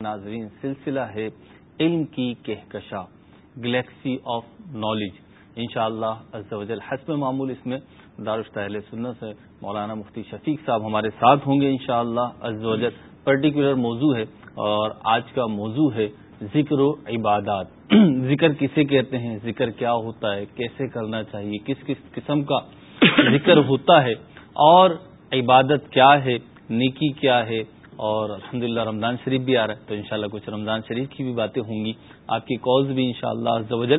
ناظرین، سلسلہ ہے علم کی کہکشا گلیکسی آف نالج۔ ان شاء اللہ حسب معمول اس میں دارشتہ سنت سے مولانا مفتی شفیق صاحب ہمارے ساتھ ہوں گے ان شاء اللہ پرٹیکولر موضوع ہے اور آج کا موضوع ہے ذکر و عبادات۔ ذکر کسے کہتے ہیں؟ ذکر کیا ہوتا ہے؟ کیسے کرنا چاہیے؟ کس کس قسم کا ذکر ہوتا ہے؟ اور عبادت کیا ہے؟ نیکی کیا ہے؟ اور الحمدللہ رمضان شریف بھی آ رہا ہے، تو انشاءاللہ کچھ رمضان شریف کی بھی باتیں ہوں گی۔ آپ کی کالز بھی انشاءاللہ شاء اللہ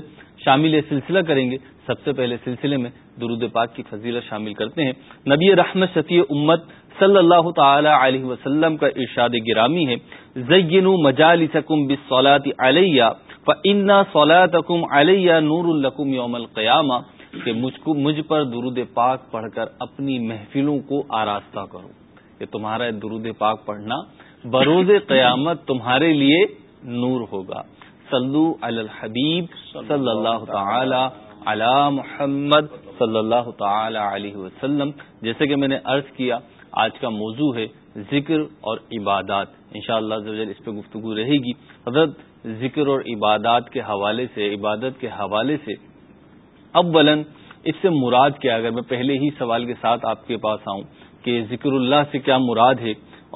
شامل سلسلہ کریں گے۔ سب سے پہلے سلسلے میں درود پاک کی فضیلت شامل کرتے ہیں۔ نبی رحمت شفیع امت صلی اللہ تعالی علیہ وسلم کا ارشاد گرامی ہے۔ زین مجال سکم علیہ فنا سولاتکم علیہ نور القم یوم القیامہ کہ مجھ کو مجھ پر درود پاک پڑھ کر اپنی محفلوں کو آراستہ کرو۔ کہ تمہارا درود پاک پڑھنا بروز قیامت تمہارے لیے نور ہوگا۔ صلو علی الحبیب صلی اللہ تعالی علی محمد صلی اللہ تعالی علیہ وسلم۔ جیسے کہ میں نے عرض کیا، آج کا موضوع ہے ذکر اور عبادات۔ انشاءاللہ شاء اللہ اس پہ گفتگو رہے گی۔ حضرت ذکر اور عبادات کے حوالے سے، عبادت کے حوالے سے اب اس سے مراد کیا؟ اگر میں پہلے ہی سوال کے ساتھ آپ کے پاس آؤں کہ ذکر اللہ سے کیا مراد ہے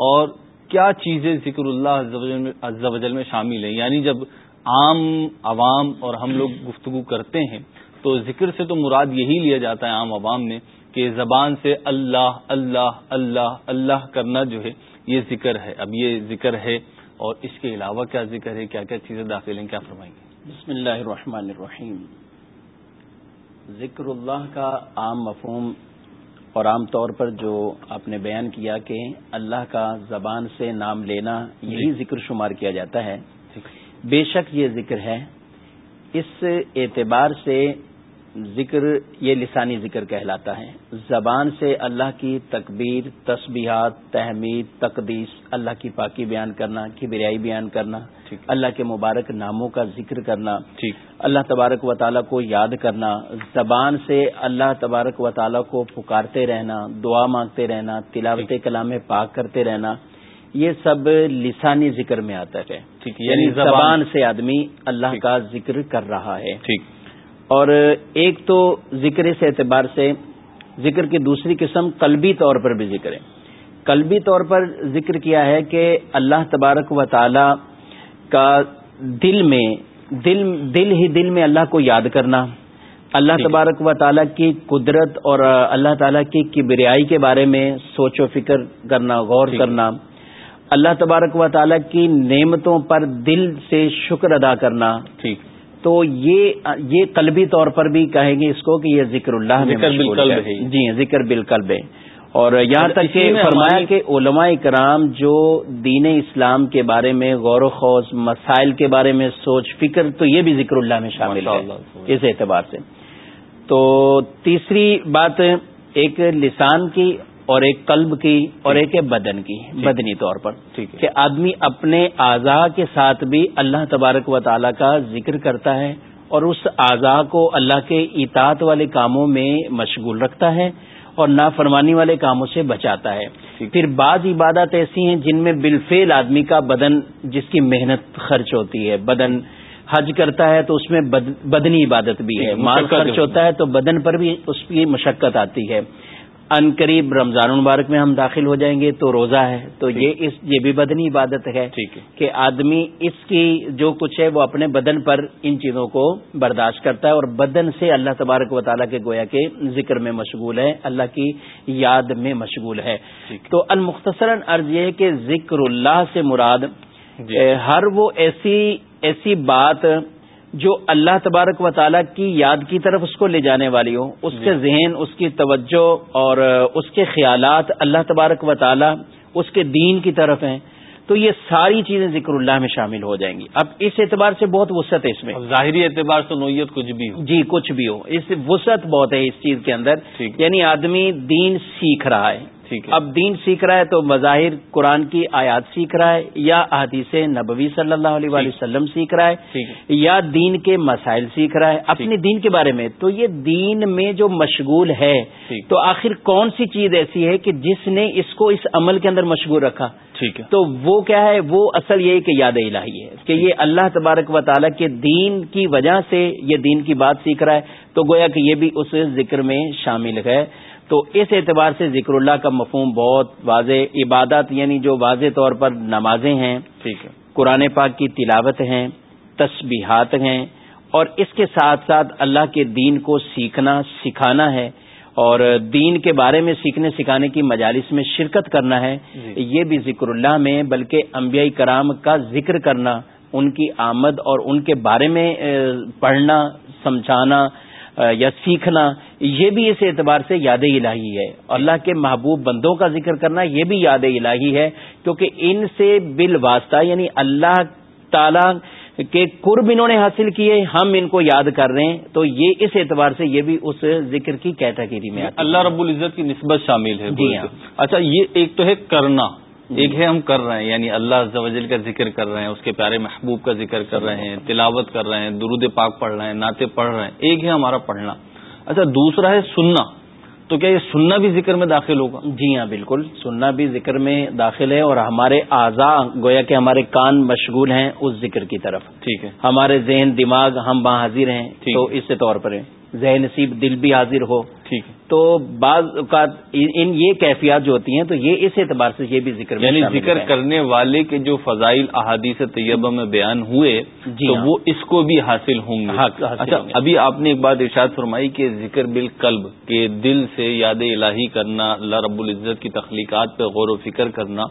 اور کیا چیزیں ذکر اللہ میں شامل ہیں؟ یعنی جب عام عوام اور ہم لوگ گفتگو کرتے ہیں تو ذکر سے تو مراد یہی لیا جاتا ہے عام عوام میں کہ زبان سے اللہ اللہ اللہ اللہ کرنا جو ہے، یہ ذکر ہے۔ اب یہ ذکر ہے اور اس کے علاوہ کیا ذکر ہے؟ کیا کیا چیزیں داخل ہیں؟ کیا فرمائیں گے؟ بسم اللہ الرحمن الرحیم۔ ذکر اللہ کا عام مفہوم اور عام طور پر جو آپ نے بیان کیا کہ اللہ کا زبان سے نام لینا یہی جی۔ ذکر شمار کیا جاتا ہے۔ بے شک یہ ذکر ہے۔ اس اعتبار سے ذکر یہ لسانی ذکر کہلاتا ہے۔ زبان سے اللہ کی تکبیر تسبیحات تحمید تقدیس اللہ کی پاکی بیان کرنا کی بریائی بیان کرنا اللہ کے مبارک ناموں کا ذکر کرنا اللہ تبارک و تعالیٰ کو یاد کرنا زبان سے اللہ تبارک و تعالیٰ کو پکارتے رہنا دعا مانگتے رہنا تلاوت کلام پاک کرتے رہنا یہ سب لسانی ذکر میں آتا ہے۔ یعنی, یعنی زبان سے آدمی اللہ کا ذکر کر رہا ہے۔ اور ایک تو ذکر اس اعتبار سے ذکر کی دوسری قسم قلبی طور پر بھی ذکر ہے۔ قلبی طور پر ذکر کیا ہے کہ اللہ تبارک و تعالی کا دل میں دل دل ہی دل میں اللہ کو یاد کرنا اللہ تبارک و تعالیٰ کی قدرت اور اللہ تعالیٰ کی کبریائی کے بارے میں سوچ و فکر کرنا غور کرنا اللہ تبارک و تعالیٰ کی نعمتوں پر دل سے شکر ادا کرنا۔ ٹھیک۔ تو یہ یہ قلبی طور پر بھی کہیں گے اس کو کہ یہ ذکر اللہ جی ذکر بالکل اور یہاں تک کہ فرمایا کہ علماء کرام جو دین اسلام کے بارے میں غور و خوص مسائل کے بارے میں سوچ فکر تو یہ بھی ذکر اللہ میں شامل ہے اس اعتبار سے۔ تو تیسری بات ایک لسان کی اور ایک قلب کی اور ایک بدن کی بدنی طور پر کہ آدمی اپنے اعضاء کے ساتھ بھی اللہ تبارک و تعالیٰ کا ذکر کرتا ہے اور اس اعضاء کو اللہ کے اطاعت والے کاموں میں مشغول رکھتا ہے اور نافرمانی والے کاموں سے بچاتا ہے۔ پھر بعض عبادت ایسی ہیں جن میں بالفعل آدمی کا بدن جس کی محنت خرچ ہوتی ہے بدن حج کرتا ہے تو اس میں بدنی عبادت بھی ہے۔ مال خرچ ہوتا ہے تو بدن پر بھی اس کی مشقت آتی ہے۔ ان قریب رمضان المبارک میں ہم داخل ہو جائیں گے تو روزہ ہے تو یہ اس یہ بھی بدنی عبادت ہے کہ آدمی اس کی جو کچھ ہے وہ اپنے بدن پر ان چیزوں کو برداشت کرتا ہے اور بدن سے اللہ تبارک و تعالیٰ کے گویا کے ذکر میں مشغول ہے اللہ کی یاد میں مشغول ہے۔ تو المختصراً عرض یہ ہے کہ ذکر اللہ سے مراد جی۔ ہر وہ ایسی ایسی بات جو اللہ تبارک و تعالیٰ کی یاد کی طرف اس کو لے جانے والی ہو اس کے جی۔ ذہن اس کی توجہ اور اس کے خیالات اللہ تبارک و تعالیٰ اس کے دین کی طرف ہیں تو یہ ساری چیزیں ذکر اللہ میں شامل ہو جائیں گی۔ اب اس اعتبار سے بہت وسعت ہے اس میں۔ ظاہری اعتبار سے نوعیت کچھ بھی ہو۔ جی کچھ بھی ہو۔ اس وسعت بہت ہے اس چیز کے اندر۔ یعنی آدمی دین سیکھ رہا ہے۔ اب دین سیکھ رہا ہے تو مظاہر قرآن کی آیات سیکھ رہا ہے یا احادیث نبوی صلی اللہ علیہ وآلہ وسلم سیکھ رہا ہے یا دین کے مسائل سیکھ رہا ہے۔ اپنے دین کے بارے میں تو یہ دین میں جو مشغول ہے۔ تو آخر کون سی چیز ایسی ہے کہ جس نے اس کو اس عمل کے اندر مشغول رکھا؟ ٹھیک ہے۔ تو وہ کیا ہے؟ وہ اصل یہ کہ یاد الہی ہے کہ یہ اللہ تبارک و تعالیٰ کے دین کی وجہ سے یہ دین کی بات سیکھ رہا ہے۔ تو گویا کہ یہ بھی اس ذکر میں شامل ہے۔ تو اس اعتبار سے ذکر اللہ کا مفہوم بہت واضح عبادت یعنی جو واضح طور پر نمازیں ہیں ٹھیک ہے۔ قرآن پاک کی تلاوت ہیں تسبیحات ہیں اور اس کے ساتھ ساتھ اللہ کے دین کو سیکھنا سکھانا ہے۔ اور دین کے بارے میں سیکھنے سکھانے کی مجالس میں شرکت کرنا ہے۔ جی۔ یہ بھی ذکر اللہ میں بلکہ انبیاء کرام کا ذکر کرنا ان کی آمد اور ان کے بارے میں پڑھنا سمجھانا یا سیکھنا یہ بھی اس اعتبار سے یاد الہی ہے۔ اللہ کے محبوب بندوں کا ذکر کرنا یہ بھی یاد الہی ہے کیونکہ ان سے بال واسطہ یعنی اللہ تعالی کے قرب انہوں نے حاصل کیے ہم ان کو یاد کر رہے ہیں۔ تو یہ اس اعتبار سے یہ بھی اس ذکر کی کیٹاگری میں اللہ رب العزت کی نسبت شامل ہے۔ جی ہاں۔ اچھا یہ ایک تو ہے کرنا۔ ایک ہے ہم کر رہے ہیں یعنی اللہ زوجل کا ذکر کر رہے ہیں اس کے پیارے محبوب کا ذکر کر رہے ہیں تلاوت کر رہے ہیں درود پاک پڑھ رہے ہیں ناطے پڑھ رہے ہیں ایک ہے ہمارا پڑھنا۔ اچھا دوسرا ہے سننا۔ تو کیا یہ سننا بھی ذکر میں داخل ہوگا؟ جی ہاں بالکل۔ سننا بھی ذکر میں داخل ہے اور ہمارے اعضاء گویا کہ ہمارے کان مشغول ہیں اس ذکر کی طرف۔ ٹھیک ہے۔ ہمارے ذہن دماغ ہم وہاں حاضر ہیں تو اس طور پر ہیں۔ ذہن نصیب دل بھی حاضر ہو ٹھیک تو بعض اوقات ان یہ کیفیات جو ہوتی ہیں تو یہ اس اعتبار سے یہ بھی ذکر میں یعنی ذکر۔ کرنے والے کے جو فضائل احادیث طیبہ میں بیان ہوئے جی تو ہاں۔ وہ اس کو بھی حاصل ہوں گے اچھا ہوں گے۔ ابھی آپ نے ایک بات ارشاد فرمائی کہ ذکر بالقلب کے دل سے یاد الہی کرنا اللہ رب العزت کی تخلیقات پہ غور و فکر کرنا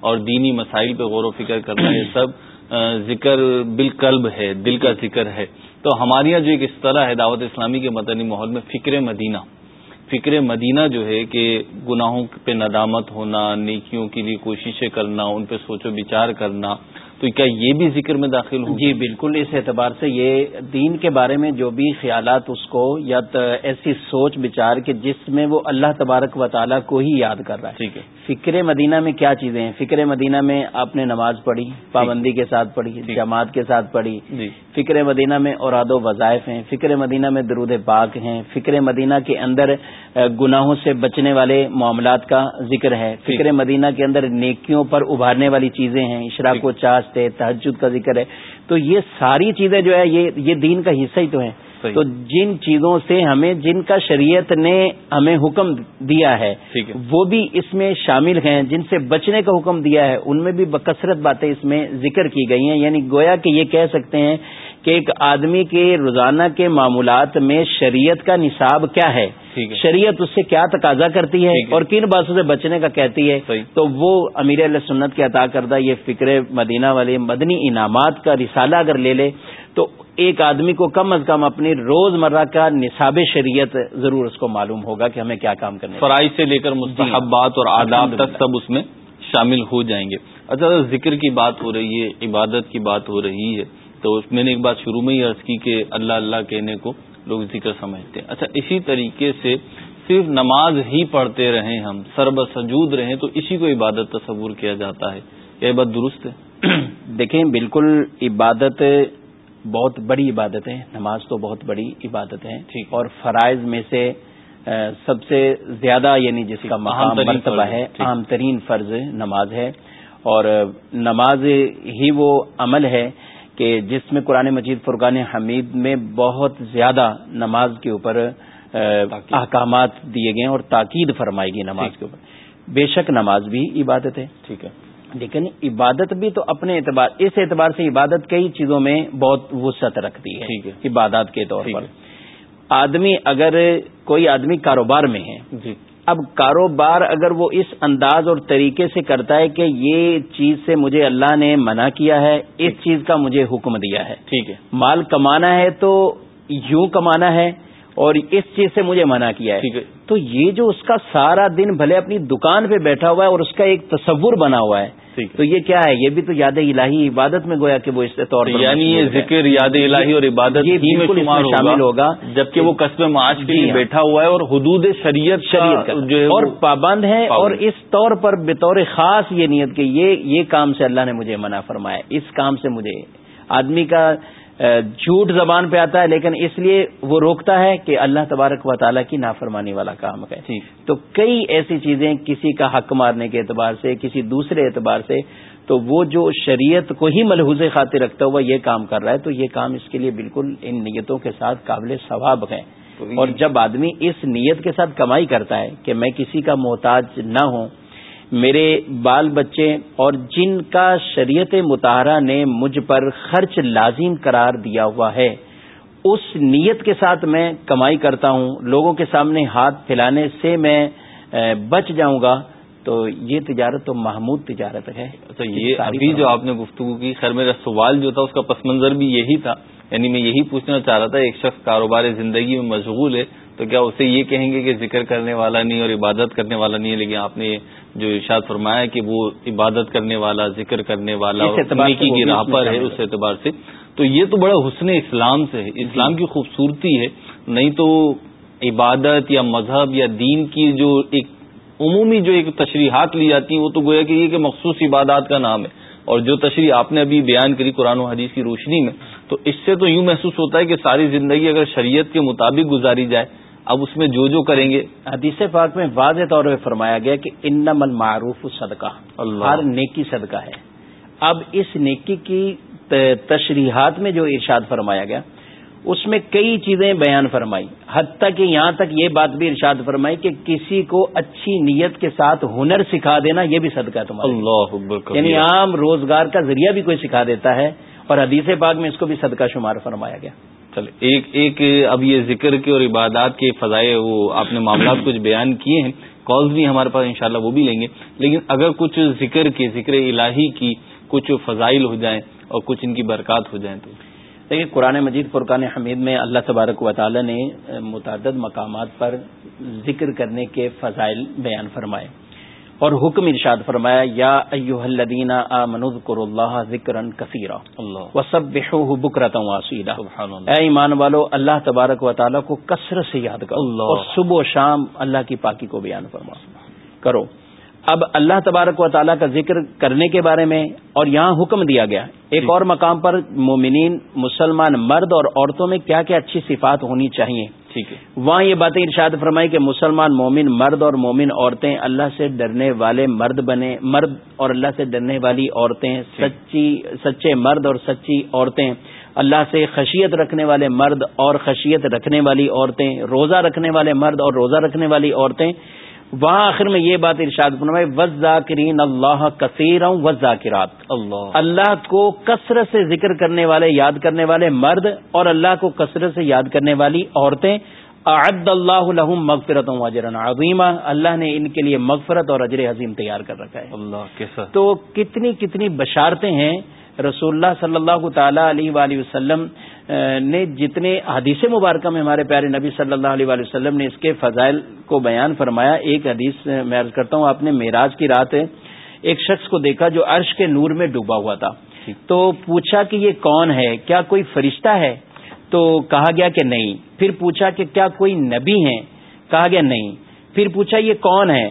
اور دینی مسائل پہ غور و فکر کرنا یہ سب ذکر بالقلب ہے دل کا ذکر ہے تو ہمارے یہاں جو ایک اس طرح ہے دعوت اسلامی کے مدنی ماحول میں فکر مدینہ فکر مدینہ جو ہے کہ گناہوں پہ ندامت ہونا نیکیوں کے لیے کوششیں کرنا ان پہ سوچ و بچار کرنا تو کیا یہ بھی ذکر میں داخل ہوں جی بالکل اس اعتبار سے یہ دین کے بارے میں جو بھی خیالات اس کو یا ایسی سوچ بچار کہ جس میں وہ اللہ تبارک و تعالیٰ کو ہی یاد کر رہا ہے۔ ٹھیک ہے۔ فکر مدینہ میں کیا چیزیں ہیں؟ فکر مدینہ میں آپ نے نماز پڑھی پابندی کے ساتھ پڑھی جماعت کے ساتھ پڑھی۔ جی۔ فکر مدینہ میں اوراد و وظائف ہیں فکر مدینہ میں درود پاک ہیں فکر مدینہ کے اندر گناہوں سے بچنے والے معاملات کا ذکر ہے۔ فکر مدینہ کے اندر نیکیوں پر ابھارنے والی چیزیں ہیں اشراق و چاست ہے تحجد کا ذکر ہے۔ تو یہ ساری چیزیں جو ہے یہ دین کا حصہ ہی تو ہیں۔ تو جن چیزوں سے ہمیں جن کا شریعت نے ہمیں حکم دیا ہے وہ بھی اس میں شامل ہیں۔ جن سے بچنے کا حکم دیا ہے ان میں بھی بکثرت باتیں اس میں ذکر کی گئی ہیں۔ یعنی گویا کہ یہ کہہ سکتے ہیں کہ ایک آدمی کے روزانہ کے معمولات میں شریعت کا نصاب کیا ہے؟ شریعت اس سے کیا تقاضا کرتی ہے اور کن باتوں سے بچنے کا کہتی ہے؟ تو وہ امیر علیہ سنت کے عطا کردہ یہ فکر مدینہ والے مدنی انعامات کا رسالہ اگر لے لے تو ایک آدمی کو کم از کم اپنی روز مرہ کا نصاب شریعت ضرور اس کو معلوم ہوگا کہ ہمیں کیا کام کرنا فرائض سے لے کر مستحبات اور آداب تک سب اس میں شامل ہو جائیں گے۔ اچھا ذکر کی بات ہو رہی ہے عبادت کی بات ہو رہی ہے تو میں نے ایک بات شروع میں ہی عرض کی کہ اللہ اللہ کہنے کو لوگ ذکر سمجھتے ہیں۔ اچھا اسی طریقے سے صرف نماز ہی پڑھتے رہیں ہم سرب سجود رہیں تو اسی کو عبادت تصور کیا جاتا ہے؟ یہ بات درست ہے؟ دیکھیں بالکل عبادت بہت بڑی عبادت ہے نماز تو بہت بڑی عبادت ہے اور فرائض میں سے سب سے زیادہ یعنی جس کا مقام مرتبہ ہے عام ترین فرض نماز ہے۔ اور نماز ہی وہ عمل ہے کہ جس میں قرآن مجید فرقان حمید میں بہت زیادہ نماز کے اوپر احکامات دیے گئے اور تاکید فرمائی گئی نماز کے اوپر۔ بے شک نماز بھی عبادت ہے۔ ٹھیک ہے۔ لیکن عبادت بھی تو اپنے اعتبار اس اعتبار سے عبادت کئی چیزوں میں بہت وسعت رکھتی ہے عبادات کے طور پر۔ آدمی اگر کوئی آدمی کاروبار میں ہے جی۔ اب کاروبار اگر وہ اس انداز اور طریقے سے کرتا ہے کہ یہ چیز سے مجھے اللہ نے منع کیا ہے اس چیز کا مجھے حکم دیا ہے۔ ٹھیک ہے۔ مال کمانا ہے تو یوں کمانا ہے اور اس چیز سے مجھے منع کیا ہے۔ تو یہ جو اس کا سارا دن بھلے اپنی دکان پہ بیٹھا ہوا ہے اور اس کا ایک تصور بنا ہوا ہے تو یہ کیا ہے؟ یہ بھی تو یاد الہی عبادت میں گویا کہ وہ اس طور پر یعنی یہ ذکر یاد الہی اور عبادت ہی میں شامل ہوگا۔ جبکہ وہ قصب معاش کے لیے جی ہاں۔ بیٹھا ہوا ہے اور حدود شریعت شریعت جو ہے اور پابند ہے اور اس طور پر بطور خاص یہ نیت کہ یہ یہ کام سے اللہ نے مجھے منع فرمایا۔ اس کام سے مجھے آدمی کا جھوٹ زبان پہ آتا ہے لیکن اس لیے وہ روکتا ہے کہ اللہ تبارک و تعالیٰ کی نافرمانی والا کام ہے تو کئی ایسی چیزیں کسی کا حق مارنے کے اعتبار سے کسی دوسرے اعتبار سے تو وہ جو شریعت کو ہی ملحوظ خاطر رکھتا ہوا یہ کام کر رہا ہے تو یہ کام اس کے لیے بالکل ان نیتوں کے ساتھ قابل ثواب ہے۔ اور جب آدمی اس نیت کے ساتھ کمائی کرتا ہے کہ میں کسی کا محتاج نہ ہوں میرے بال بچے اور جن کا شریعت مطالعہ نے مجھ پر خرچ لازم قرار دیا ہوا ہے اس نیت کے ساتھ میں کمائی کرتا ہوں۔ لوگوں کے سامنے ہاتھ پھیلانے سے میں بچ جاؤں گا۔ تو یہ تجارت تو محمود تجارت ہے۔ تو یہ ابھی جو آپ نے گفتگو کی خیر میرا سوال جو تھا اس کا پس منظر بھی یہی تھا۔ یعنی میں یہی پوچھنا چاہ رہا تھا ایک شخص کاروبار زندگی میں مشغول ہے تو کیا اسے یہ کہیں گے کہ ذکر کرنے والا نہیں اور عبادت کرنے والا نہیں ہے؟ لیکن آپ نے جو ارشاد فرمایا کہ وہ عبادت کرنے والا ذکر کرنے والا کی راہ پر ہے اس اعتبار سے۔ تو یہ تو بڑا حسن اسلام سے ہے۔ اسلام کی خوبصورتی ہے۔ نہیں تو عبادت یا مذہب یا دین کی جو ایک عمومی جو ایک تشریحات لی جاتی ہیں وہ تو گویا کہ یہ کہ مخصوص عبادات کا نام ہے۔ اور جو تشریح آپ نے ابھی بیان کری قرآن و حدیث کی روشنی میں تو اس سے تو یوں محسوس ہوتا ہے کہ ساری زندگی اگر شریعت کے مطابق گزاری جائے اب اس میں جو جو کریں گے. حدیث پاک میں واضح طور پہ فرمایا گیا کہ ان من معروف صدقہ ہر نیکی صدقہ ہے۔ اب اس نیکی کی تشریحات میں جو ارشاد فرمایا گیا اس میں کئی چیزیں بیان فرمائی۔ حتیٰ کہ یہاں تک یہ بات بھی ارشاد فرمائی کہ کسی کو اچھی نیت کے ساتھ ہنر سکھا دینا یہ بھی صدقہ ہے تمہارا یعنی عام روزگار کا ذریعہ بھی کوئی سکھا دیتا ہے اور حدیث پاک میں اس کو بھی صدقہ شمار فرمایا گیا۔ چلے۔ ایک ایک اب یہ ذکر کے اور عبادات کے فضائے وہ آپ نے معاملات کچھ بیان کیے ہیں۔ کالز بھی ہمارے پاس انشاءاللہ وہ بھی لیں گے۔ لیکن اگر کچھ ذکر کے، ذکر الہی کی کچھ فضائل ہو جائیں اور کچھ ان کی برکات ہو جائیں تو۔ دیکھیے، قرآن مجید فرقان حمید میں اللہ تبارک و تعالی نے متعدد مقامات پر ذکر کرنے کے فضائل بیان فرمائے۔ اور حکم ارشاد فرمایا یا ایوہ الذین آمنوا ذکر اللہ ذکرا کثیرا وسبحوه بکرتا واسیلا اے ایمان والو اللہ تبارک و تعالی کو کثرت سے یاد کرو اور صبح و شام اللہ کی پاکی کو بیان فرما کرو۔ اب اللہ تبارک و تعالیٰ کا ذکر کرنے کے بارے میں اور یہاں حکم دیا گیا۔ ایک اور مقام پر مومنین مسلمان مرد اور عورتوں میں کیا کیا اچھی صفات ہونی چاہیے؟ وہاں یہ باتیں ارشاد فرمائی کہ مسلمان مومن مرد اور مومن عورتیں اللہ سے ڈرنے والے مرد بنے مرد اور اللہ سے ڈرنے والی عورتیں سچی سچے مرد اور سچی عورتیں اللہ سے خشیت رکھنے والے مرد اور خشیت رکھنے والی عورتیں روزہ رکھنے والے مرد اور روزہ رکھنے والی عورتیں وہاں آخر میں یہ بات ارشاد فرمائے وز ذاکرین اللہ کثیر وز ذاکرات اللہ۔ اللہ کو کثرت سے ذکر کرنے والے یاد کرنے والے مرد اور اللہ کو کثرت سے یاد کرنے والی عورتیں اعد اللہ لہم مغفرت اجرا عظیمہ اللہ نے ان کے لیے مغفرت اور اجر عظیم تیار کر رکھا ہے۔ اللہ تو کتنی کتنی بشارتیں ہیں رسول اللہ صلی اللہ تعالی علیہ وآلہ وسلم نے جتنے حدیث مبارکہ میں ہمارے پیارے نبی صلی اللہ علیہ وآلہ وسلم نے اس کے فضائل کو بیان فرمایا ایک حدیث میں عرض کرتا ہوں آپ نے معراج کی رات ایک شخص کو دیکھا جو عرش کے نور میں ڈوبا ہوا تھا۔ تو پوچھا کہ یہ کون ہے؟ کیا کوئی فرشتہ ہے؟ تو کہا گیا کہ نہیں۔ پھر پوچھا کہ کیا کوئی نبی ہے کہا گیا نہیں۔ پھر پوچھا یہ کون ہے؟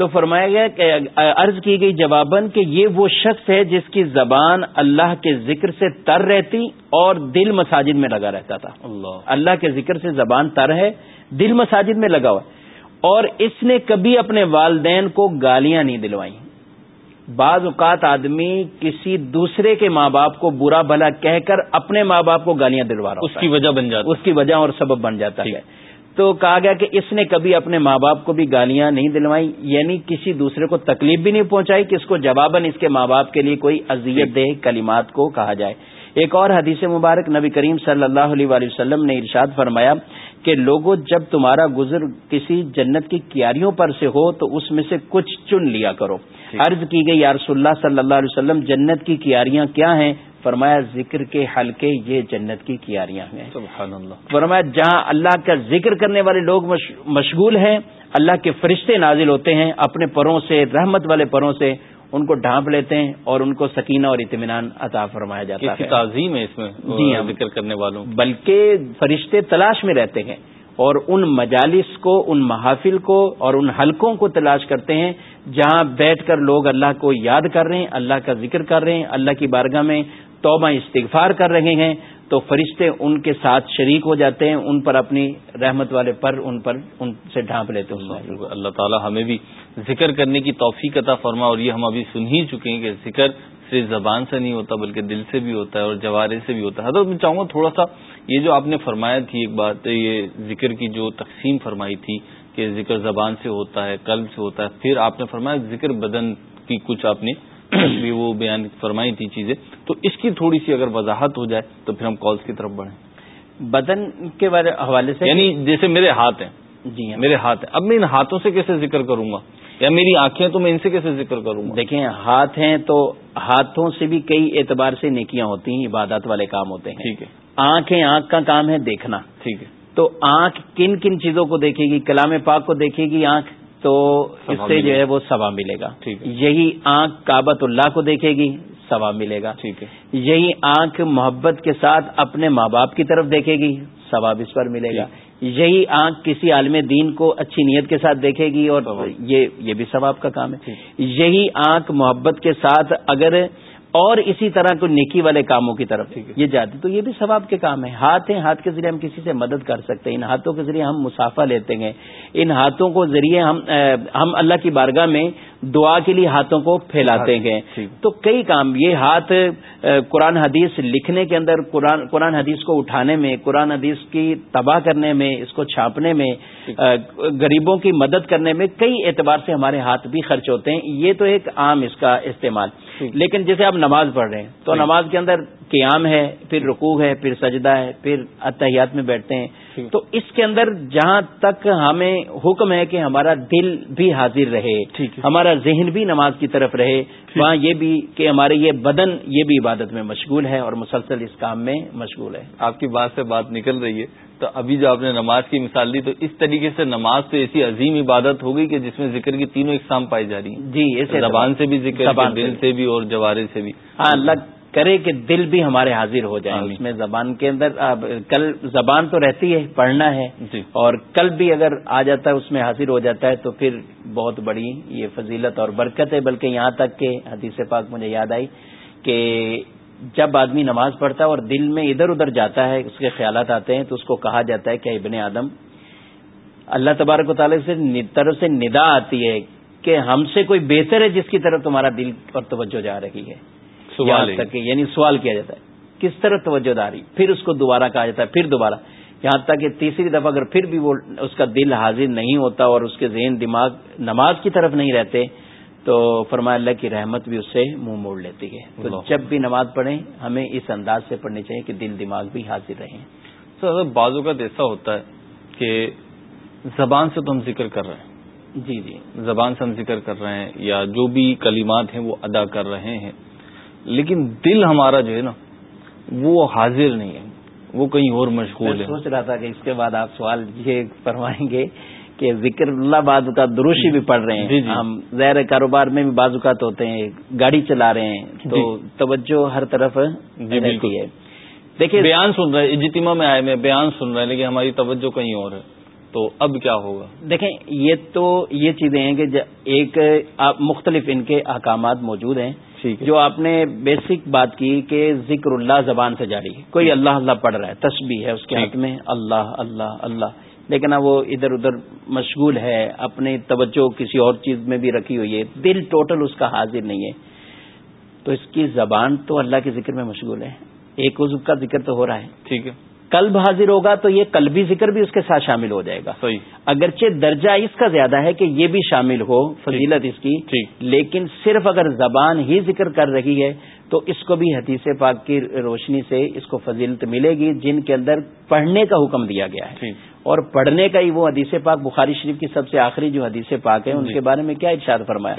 تو فرمایا گیا کہ عرض کی گئی جواباً کہ یہ وہ شخص ہے جس کی زبان اللہ کے ذکر سے تر رہتی اور دل مساجد میں لگا رہتا تھا۔ اللہ۔ اللہ کے ذکر سے زبان تر ہے دل مساجد میں لگا ہوا اور اس نے کبھی اپنے والدین کو گالیاں نہیں دلوائی بعض اوقات آدمی کسی دوسرے کے ماں باپ کو برا بھلا کہہ کر اپنے ماں باپ کو گالیاں دلوا رہا اس کی وجہ بن جاتا اس کی وجہ اور سبب بن جاتا ہے۔ تو کہا گیا کہ اس نے کبھی اپنے ماں باپ کو بھی گالیاں نہیں دلوائی یعنی کسی دوسرے کو تکلیف بھی نہیں پہنچائی کہ اس کو جواباً اس کے ماں باپ کے لیے کوئی اذیت دہ کلمات کو کہا جائے۔ ایک اور حدیث مبارک نبی کریم صلی اللہ علیہ وآلہ وسلم نے ارشاد فرمایا کہ لوگوں جب تمہارا گزر کسی جنت کی کیاریوں پر سے ہو تو اس میں سے کچھ چن لیا کرو۔ عرض کی گئی یا رسول اللہ صلی اللہ علیہ وسلم جنت کی کیاریاں کیا ہیں؟ فرمایا ذکر کے حلقے یہ جنت کی کیاریاں ہیں۔ سبحان اللہ فرمایا جہاں اللہ کا ذکر کرنے والے لوگ مشغول ہیں اللہ کے فرشتے نازل ہوتے ہیں اپنے پروں سے رحمت والے پروں سے ان کو ڈھانپ لیتے ہیں اور ان کو سکینہ اور اطمینان عطا فرمایا جاتا ہے۔ تعظیم ہے اس میں جی ہاں۔ ذکر کرنے والوں بلکہ فرشتے تلاش میں رہتے ہیں اور ان مجالس کو ان محافل کو اور ان حلقوں کو تلاش کرتے ہیں جہاں بیٹھ کر لوگ اللہ کو یاد کر رہے ہیں اللہ کا ذکر کر رہے ہیں اللہ کی بارگاہ میں توبہ استغفار کر رہے ہیں تو فرشتے ان کے ساتھ شریک ہو جاتے ہیں، ان پر اپنی رحمت والے پر ان پر ان سے ڈھانپ لیتے ہیں اللہ تعالیٰ ہمیں بھی ذکر کرنے کی توفیق عطا فرما اور یہ ہم ابھی سن ہی چکے ہیں کہ ذکر صرف زبان سے نہیں ہوتا بلکہ دل سے بھی ہوتا ہے اور جوارے سے بھی ہوتا ہے۔ حضرت، میں چاہوں گا تھوڑا سا یہ جو آپ نے فرمایا تھی ایک بات، یہ ذکر کی جو تقسیم فرمائی تھی کہ ذکر زبان سے ہوتا ہے، قلب سے ہوتا ہے، پھر آپ نے فرمایا ذکر بدن کی کچھ آپ نے بھی وہ بیان فرمائی تھی چیزیں۔ تو اس کی تھوڑی سی اگر وضاحت ہو جائے تو پھر ہم کالس کی طرف بڑھیں۔ بدن کے حوالے سے یعنی جیسے میرے ہاتھ ہیں۔ جی ہاں۔ میرے ہاتھ ہیں۔ اب میں ان ہاتھوں سے کیسے ذکر کروں گا؟ یا میری آنکھیں تو میں ان سے کیسے ذکر کروں گا؟ دیکھیں ہاتھ ہیں تو ہاتھوں سے بھی کئی اعتبار سے نیکیاں ہوتی ہیں عبادت والے کام ہوتے ہیں۔ ٹھیک ہے۔ آنکھیں آنکھ کا کام ہے دیکھنا۔ ٹھیک ہے۔ تو آنکھ کن کن چیزوں کو دیکھے گی؟ کلام پاک کو دیکھے گی؟ آنکھ تو اس سے جو ہے وہ سوا ملے گا۔ یہی آنکھ کابت اللہ کو دیکھے گی سوا ملے گا۔ یہی آنکھ محبت کے ساتھ اپنے ماں باپ کی طرف دیکھے گی ثواب اس پر ملے گا۔ یہی آنکھ کسی عالم دین کو اچھی نیت کے ساتھ دیکھے گی اور یہ یہ بھی ثواب کا کام ہے۔ یہی آنکھ محبت کے ساتھ اگر اور اسی طرح کو نیکی والے کاموں کی طرف۔ یہ جاتی تو یہ بھی ثواب کے کام ہے ہاتھ ہیں ہاتھ کے ذریعے ہم کسی سے مدد کر سکتے ہیں۔ ان ہاتھوں کے ذریعے ہم مسافہ لیتے ہیں۔ ان ہاتھوں کو ذریعے ہم ہم اللہ کی بارگاہ میں دعا کے لیے ہاتھوں کو پھیلاتے ہیں۔ تو کئی کام یہ ہاتھ قرآن حدیث لکھنے کے اندر قرآن حدیث کو اٹھانے میں قرآن حدیث کی تباہ کرنے میں اس کو چھاپنے میں غریبوں کی مدد کرنے میں کئی اعتبار سے ہمارے ہاتھ بھی خرچ ہوتے ہیں۔ یہ تو ایک عام اس کا استعمال۔ لیکن جیسے آپ نماز پڑھ رہے ہیں تو نماز کے اندر قیام ہے پھر رکوع ہے پھر سجدہ ہے پھر اتحیات میں بیٹھتے ہیں۔ تو اس کے اندر جہاں تک ہمیں حکم ہے کہ ہمارا دل بھی حاضر رہے ہمارا ذہن بھی نماز کی طرف رہے وہاں یہ بھی کہ ہمارے یہ بدن یہ بھی عبادت میں مشغول ہے اور مسلسل اس کام میں مشغول ہے۔ آپ کی بات سے بات نکل رہی ہے۔ تو ابھی جو آپ نے نماز کی مثال دی تو اس طریقے سے نماز تو ایسی عظیم عبادت ہو گئی کہ جس میں ذکر کی تینوں اقسام پائی جا رہی ہیں۔ جی زبان سے بھی ذکر دل سے بھی اور جوارے سے بھی۔ ہاں اللہ کرے کہ دل بھی ہمارے حاضر ہو جائیں اس میں زبان کے اندر کل زبان تو رہتی ہے پڑھنا ہے۔ جی۔ اور کل بھی اگر آ جاتا ہے اس میں حاضر ہو جاتا ہے تو پھر بہت بڑی یہ فضیلت اور برکت ہے۔ بلکہ یہاں تک کہ حدیث پاک مجھے یاد آئی کہ جب آدمی نماز پڑھتا ہے اور دل میں ادھر ادھر جاتا ہے اس کے خیالات آتے ہیں تو اس کو کہا جاتا ہے کہ ابن آدم اللہ تبارک و تعالیٰ سے طرف سے ندا آتی ہے کہ ہم سے کوئی بہتر ہے جس کی طرف تمہارا دل اور توجہ جا رہی ہے۔ سوال تک یعنی سوال کیا جاتا ہے۔ کس طرح توجہ داری؟ پھر اس کو دوبارہ کہا جاتا ہے پھر دوبارہ۔ یہاں تک کہ تیسری دفعہ اگر پھر بھی وہ اس کا دل حاضر نہیں ہوتا اور اس کے ذہن دماغ نماز کی طرف نہیں رہتے تو فرمایا اللہ کی رحمت بھی اس سے منہ موڑ لیتی ہے۔ تو جب بھی نماز پڑھیں ہمیں اس انداز سے پڑھنی چاہیے کہ دل دماغ بھی حاضر رہیں۔ سر بعض اوقات ایسا ہوتا ہے کہ زبان سے تو ہم ذکر کر رہے ہیں۔ جی جی۔ زبان سے ہم ذکر کر رہے ہیں یا جو بھی کلمات ہیں وہ ادا کر رہے ہیں۔ لیکن دل ہمارا جو ہے نا وہ حاضر نہیں ہے۔ وہ کہیں اور مشغول ہے۔ سوچ رہا تھا کہ اس کے بعد آپ سوال یہ فرمائیں گے کہ ذکر اللہ بعض اوقات دروشی بھی پڑھ رہے ہیں۔ جی جی۔ ہم زیر کاروبار میں بھی بعض اوقات ہوتے ہیں گاڑی چلا رہے ہیں۔ تو جی توجہ ہر طرف جی بالکل ہے۔ دیکھیے بیان سن رہے اجتماع میں آئے میں بیان سن رہے ہیں لیکن ہماری توجہ کہیں اور ہے۔ تو اب کیا ہوگا؟ دیکھیں یہ تو یہ چیزیں ہیں کہ ایک مختلف ان کے احکامات موجود ہیں۔ جو آپ نے بیسک بات کی کہ ذکر اللہ زبان سے جاری ہے۔ کوئی اللہ اللہ پڑھ رہا ہے تسبیح ہے اس کے ہاتھ میں اللہ اللہ اللہ۔ لیکن وہ ادھر ادھر مشغول ہے اپنی توجہ کسی اور چیز میں بھی رکھی ہوئی ہے۔ دل ٹوٹل اس کا حاضر نہیں ہے۔ تو اس کی زبان تو اللہ کے ذکر میں مشغول ہے۔ ایک عزب کا ذکر تو ہو رہا ہے۔ ٹھیک ہے۔ قلب حاضر ہوگا تو یہ قلبی ذکر بھی اس کے ساتھ شامل ہو جائے گا۔ صحیح۔ اگرچہ درجہ اس کا زیادہ ہے کہ یہ بھی شامل ہو فضیلت اس کی۔ لیکن صرف اگر زبان ہی ذکر کر رہی ہے تو اس کو بھی حدیث پاک کی روشنی سے اس کو فضیلت ملے گی جن کے اندر پڑھنے کا حکم دیا گیا ہے۔ اور پڑھنے کا ہی وہ حدیث پاک بخاری شریف کی سب سے آخری جو حدیث پاک ہے ان جی۔ کے بارے میں کیا ارشاد فرمایا؟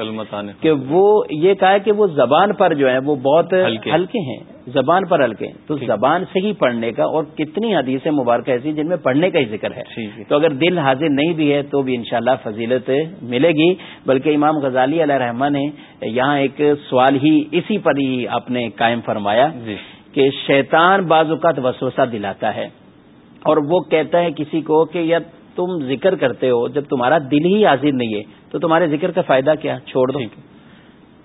کہ وہ یہ کہا کہ وہ زبان پر جو ہے وہ بہت ہلکے۔ ہیں زبان پر ہلکے تو زبان سے ہی پڑھنے کا اور کتنی حدیث مبارک ایسی جن میں پڑھنے کا ہی ذکر ہے۔ تو اگر دل حاضر نہیں بھی ہے تو بھی انشاءاللہ فضیلت ملے گی۔ بلکہ امام غزالی علیہ رحمان نے یہاں ایک سوال ہی اسی پر ہی آپ نے قائم فرمایا جی۔ کہ شیطان بعض اوقات وسوسہ دلاتا ہے۔ اور وہ کہتا ہے کسی کو کہ یا تم ذکر کرتے ہو جب تمہارا دل ہی حاضر نہیں ہے تو تمہارے ذکر کا فائدہ کیا؟ چھوڑ دو۔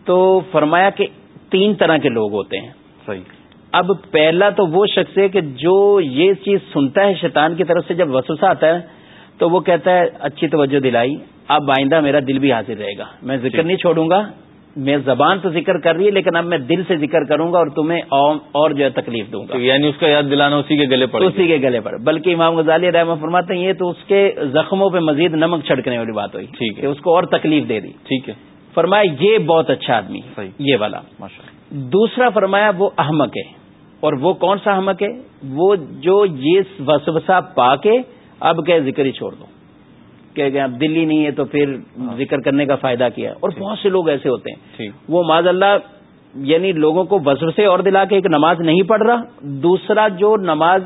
تو فرمایا کہ تین طرح کے لوگ ہوتے ہیں۔ صحیح۔ اب پہلا تو وہ شخص ہے کہ جو یہ چیز سنتا ہے شیطان کی طرف سے جب وسوسہ آتا ہے تو وہ کہتا ہے اچھی توجہ دلائی اب آئندہ میرا دل بھی حاضر رہے گا میں ذکر نہیں چھوڑوں گا میں زبان تو ذکر کر رہی ہے لیکن اب میں دل سے ذکر کروں گا اور تمہیں اور جو ہے تکلیف دوں گا۔ یعنی اس کا یاد دلانا اسی کے گلے پر اسی کے گلے پر بلکہ امام غزالی رحمہ فرماتے ہیں یہ تو اس کے زخموں پہ مزید نمک چھڑکنے والی بات ہوئی ٹھیک ہے۔ اس کو اور تکلیف دے دی۔ ٹھیک ہے۔ فرمایا یہ بہت اچھا آدمی یہ والا۔ دوسرا فرمایا وہ احمق ہے۔ اور وہ کون سا احمق ہے؟ وہ جو یہ وسوسہ پا کے اب کہ ذکر ہی چھوڑ دو کہ اب دلی نہیں ہے تو پھر ہاں۔ ذکر کرنے کا فائدہ کیا؟ ہے اور بہت سے لوگ ایسے ہوتے ہیں۔ وہ معذ اللہ یعنی لوگوں کو وزر سے اور دلا کے ایک نماز نہیں پڑھ رہا دوسرا جو نماز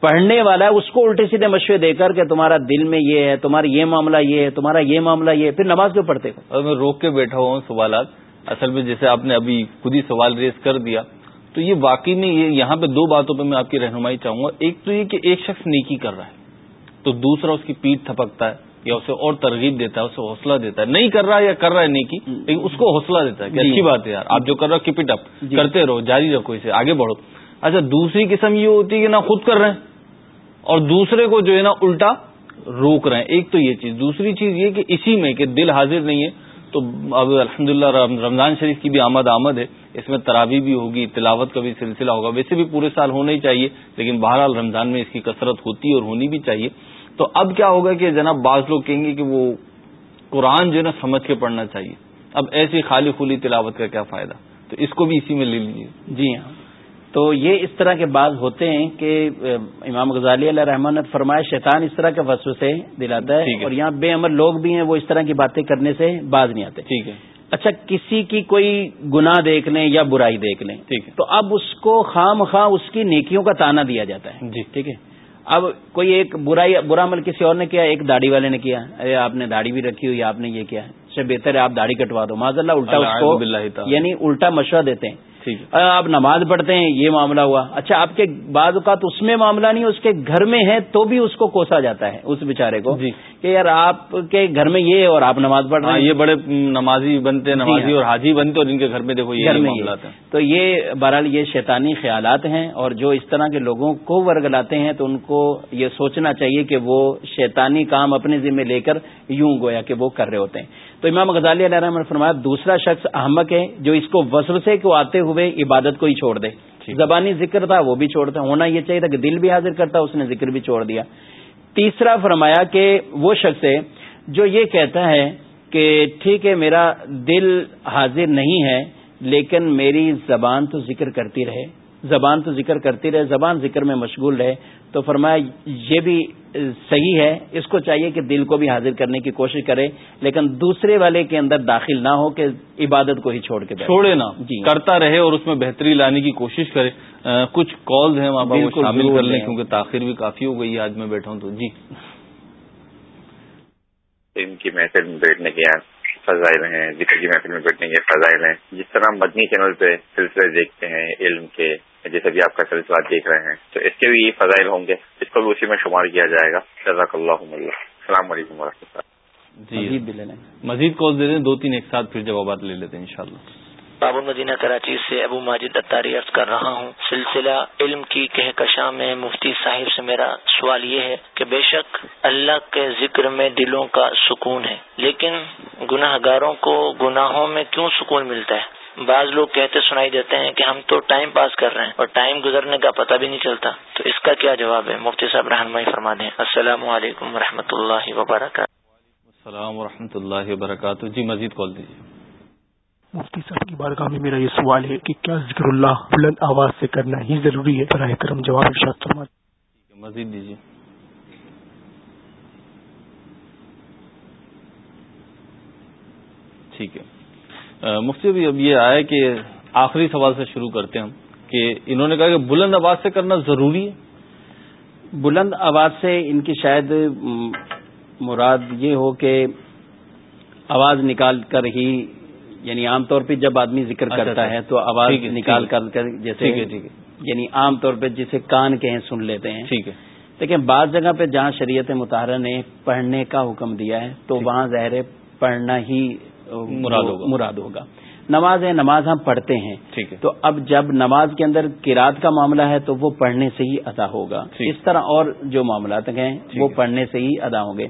پڑھنے والا ہے اس کو الٹے سیدھے مشورے دے کر کہ تمہارا دل میں یہ ہے تمہارا یہ معاملہ یہ ہے تمہارا یہ معاملہ یہ ہے پھر نماز کیوں پڑھتے ہو؟ میں روک کے بیٹھا ہوں سوالات۔ اصل میں جیسے آپ نے ابھی خود ہی سوال ریز کر دیا تو یہ واقعی میں یہ یہاں پہ دو باتوں پہ میں آپ کی رہنمائی چاہوں گا۔ ایک تو یہ کہ ایک شخص نیکی کر رہا ہے تو دوسرا اس کی پیٹ تھپکتا ہے۔ یا اسے اور ترغیب دیتا ہے اسے حوصلہ دیتا ہے۔ نہیں کر رہا یا کر رہا ہے نیکی لیکن اس کو حوصلہ دیتا ہے کہ جی۔ اچھی بات ہے یار آپ جو کر رہے ہو کیپ اٹ اپ کرتے رہو جاری رکھو اسے آگے بڑھو۔ اچھا دوسری قسم یہ ہوتی ہے کہ نہ خود کر رہے ہیں اور دوسرے کو جو ہے نا الٹا روک رہے ہیں۔ ایک تو یہ چیز۔ دوسری چیز یہ کہ اسی میں کہ دل حاضر نہیں ہے تو اب الحمد رمضان شریف کی بھی آمد آمد ہے۔ اس میں تراوی بھی ہوگی تلاوت کا بھی سلسلہ ہوگا۔ ویسے بھی پورے سال ہونا ہی چاہیے لیکن بہرحال رمضان میں اس کی کثرت ہوتی اور ہونی بھی چاہیے۔ تو اب کیا ہوگا کہ جناب بعض لوگ کہیں گے کہ وہ قرآن جو ہے نا سمجھ کے پڑھنا چاہیے۔ اب ایسی خالی خلی تلاوت کا کیا فائدہ؟ تو اس کو بھی اسی میں لے لیجیے جی ہاں۔ تو یہ اس طرح کے بعض ہوتے ہیں کہ امام غزالی علیہ رحمان نے فرمایا شیطان اس طرح کے وصف سے دلاتا ہے اور یہاں بے عمل لوگ بھی ہیں وہ اس طرح کی باتیں کرنے سے باز نہیں آتے۔ ٹھیک ہے۔ اچھا کسی کی کوئی گناہ دیکھ لیں یا برائی دیکھ لیں تو اب اس کو خام خواہ اس کی نیکیوں کا تانا دیا جاتا ہے۔ جی۔ ٹھیک ہے۔ اب کوئی ایک برائی برا عمل کسی اور نے کیا؟ ایک داڑھی والے نے کیا؟ ارے آپ نے داڑھی بھی رکھی ہوئی آپ نے یہ کیا؟ ہے بہتر ہے آپ داڑھی کٹوا دو۔ معذ اللہ الٹا اس کو یعنی الٹا مشورہ دیتے ہیں۔ آپ نماز پڑھتے ہیں یہ معاملہ ہوا۔ اچھا آپ کے بعض اوقات اس میں معاملہ نہیں اس کے گھر میں ہے تو بھی اس کو کوسا جاتا ہے اس بیچارے کو جی۔ کہ یار آپ کے گھر میں یہ ہے اور آپ نماز پڑھ رہے ہیں۔ ہاں، یہ بڑے نمازی بنتے ہیں جی نمازی ہاں۔ اور حاجی بنتے اور ان کے گھر میں دیکھو یہ معاملات ہیں۔ تو یہ بہرحال یہ شیطانی خیالات ہیں اور جو اس طرح کے لوگوں کو ورگلاتے ہیں تو ان کو یہ سوچنا چاہیے کہ وہ شیطانی کام اپنے ذمہ لے کر یوں گویا کہ وہ کر رہے ہوتے ہیں۔ تو امام غزالی علیہ رحمٰ فرمایا دوسرا شخص احمد ہے جو اس کو وسوسے کو آتے ہوئے عبادت کو ہی چھوڑ دے۔ زبانی ذکر تھا وہ بھی چھوڑتا ہونا یہ چاہیے تھا کہ دل بھی حاضر کرتا اس نے ذکر بھی چھوڑ دیا۔ تیسرا فرمایا کہ وہ شخص ہے جو یہ کہتا ہے کہ ٹھیک ہے میرا دل حاضر نہیں ہے لیکن میری زبان تو ذکر کرتی رہے۔ زبان تو ذکر کرتی رہے زبان ذکر میں مشغول رہے۔ تو فرمایا یہ بھی صحیح ہے اس کو چاہیے کہ دل کو بھی حاضر کرنے کی کوشش کرے لیکن دوسرے والے کے اندر داخل نہ ہو کہ عبادت کو ہی چھوڑ کے چھوڑے نا جی۔ کرتا رہے اور اس میں بہتری لانے کی کوشش کرے۔ کچھ کالز ہیں وہاں پر شامل کر لیں کیونکہ تاخیر بھی کافی ہو گئی ہے آج میں بیٹھا ہوں تو۔ جی۔ ان کی محفل میں بیٹھنے کے فضائل ہیں ذکر کی محفل میں بیٹھنے کے فضائل ہیں۔ جس طرح مدنی چینل پہ سلسلے دیکھتے ہیں علم کے جیسے بھی آپ کا سلسلہ دیکھ رہے ہیں۔ تو اس کے بھی یہ فضائل ہوں گے اس کو بھی اسی میں شمار کیا جائے گا۔ جزاک اللہ۔ السلام علیکم و رحمۃ اللہ۔ جی۔ مزید کال دے دیں دو تین ایک ساتھ پھر جوابات لے لیتے ہیں انشاءاللہ۔ باب المدینہ کراچی سے ابو ماجد اتاری عرض کر رہا ہوں۔ سلسلہ علم کی کہکشاں میں مفتی صاحب سے میرا سوال یہ ہے کہ بے شک اللہ کے ذکر میں دلوں کا سکون ہے لیکن گناہ گاروں کو گناہوں میں کیوں سکون ملتا ہے؟ بعض لوگ کہتے سنائی دیتے ہیں کہ ہم تو ٹائم پاس کر رہے ہیں اور ٹائم گزرنے کا پتہ بھی نہیں چلتا۔ تو اس کا کیا جواب ہے؟ مفتی صاحب رہنمائی فرما دیں۔ السلام علیکم و اللہ وبرکاتہ۔ السلام و اللہ وبرکاتہ۔ جی مزید کال دیجیے مفتی صاحب کی بارگاہ میں میرا یہ سوال ہے کہ کیا ذکر اللہ بلند آواز سے کرنا ہی ضروری ہے؟ براہ کرم جواب ارشاد فرما مزید دیجیے ٹھیک ہے۔ مفتی ابھی اب یہ آئے کہ آخری سوال سے شروع کرتے ہیں ہم کہ انہوں نے کہا کہ بلند آواز سے کرنا ضروری ہے؟ بلند آواز سے ان کی شاید مراد یہ ہو کہ آواز نکال کر ہی یعنی عام طور پہ جب آدمی ذکر اچھا، کرتا اچھا۔ ہے تو آواز نکال کر جیسے یعنی عام طور پہ جسے کان کہیں سن لیتے ہیں۔ ٹھیک ہے۔ لیکن بعض جگہ پہ جہاں شریعت مطالعہ نے پڑھنے کا حکم دیا ہے تو وہاں ظاہر پڑھنا ہی مراد ہوگا۔ مراد ہوگا۔ نماز ہے نماز ہم پڑھتے ہیں۔ تو اب جب نماز کے اندر کراط کا معاملہ ہے تو وہ پڑھنے سے ہی ادا ہوگا۔ اس طرح اور جو معاملات ہیں وہ پڑھنے سے ہی ادا ہوں گے۔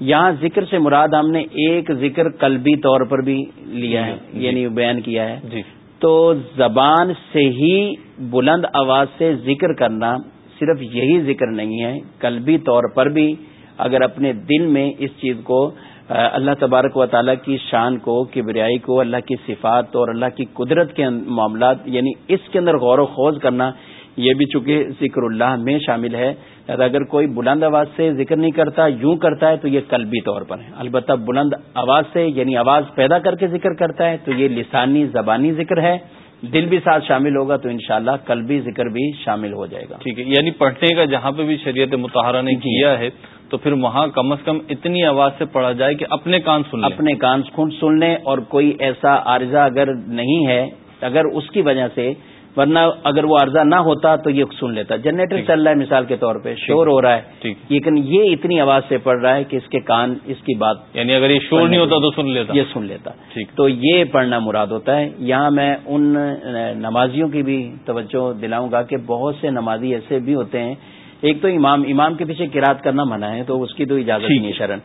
یہاں ذکر سے مراد ہم نے ایک ذکر قلبی طور پر بھی لیا ہے جی۔ یعنی بیان کیا ہے۔ جی۔ تو زبان سے ہی بلند آواز سے ذکر کرنا صرف یہی ذکر نہیں ہے قلبی طور پر بھی۔ اگر اپنے دل میں اس چیز کو اللہ تبارک و تعالیٰ کی شان کو کبریائی کو، اللہ کی صفات اور اللہ کی قدرت کے معاملات یعنی اس کے اندر غور و خوض کرنا، یہ بھی چونکہ ذکر اللہ میں شامل ہے۔ اگر کوئی بلند آواز سے ذکر نہیں کرتا، یوں کرتا ہے تو یہ قلبی طور پر ہے۔ البتہ بلند آواز سے یعنی آواز پیدا کر کے ذکر کرتا ہے تو یہ لسانی، زبانی ذکر ہے۔ دل بھی ساتھ شامل ہوگا تو انشاءاللہ شاء قلبی ذکر بھی شامل ہو جائے گا ٹھیک ہے یعنی پڑھنے کا جہاں پہ بھی شریعت متحرہ نے جی۔ کیا ہے تو پھر وہاں کم از کم اتنی آواز سے پڑھا جائے کہ اپنے کان سن اپنے کان سن لیں اور کوئی ایسا عارضہ اگر نہیں ہے اگر اس کی وجہ سے ورنہ اگر وہ عرضہ نہ ہوتا تو یہ سن لیتا۔ جنریٹر چل رہا ہے مثال کے طور پہ شور ہو رہا ہے۔ لیکن یہ اتنی آواز سے پڑ رہا ہے کہ اس کے کان اس کی بات یعنی اگر یہ شور نہیں ہوتا تو سن لیتا۔ یہ سن لیتا۔ تو یہ پڑھنا مراد ہوتا ہے۔ یہاں میں ان نمازیوں کی بھی توجہ دلاؤں گا کہ بہت سے نمازی ایسے بھی ہوتے ہیں۔ ایک تو امام امام کے پیچھے کراط کرنا منع ہے تو اس کی تو اجازت نہیں شرن۔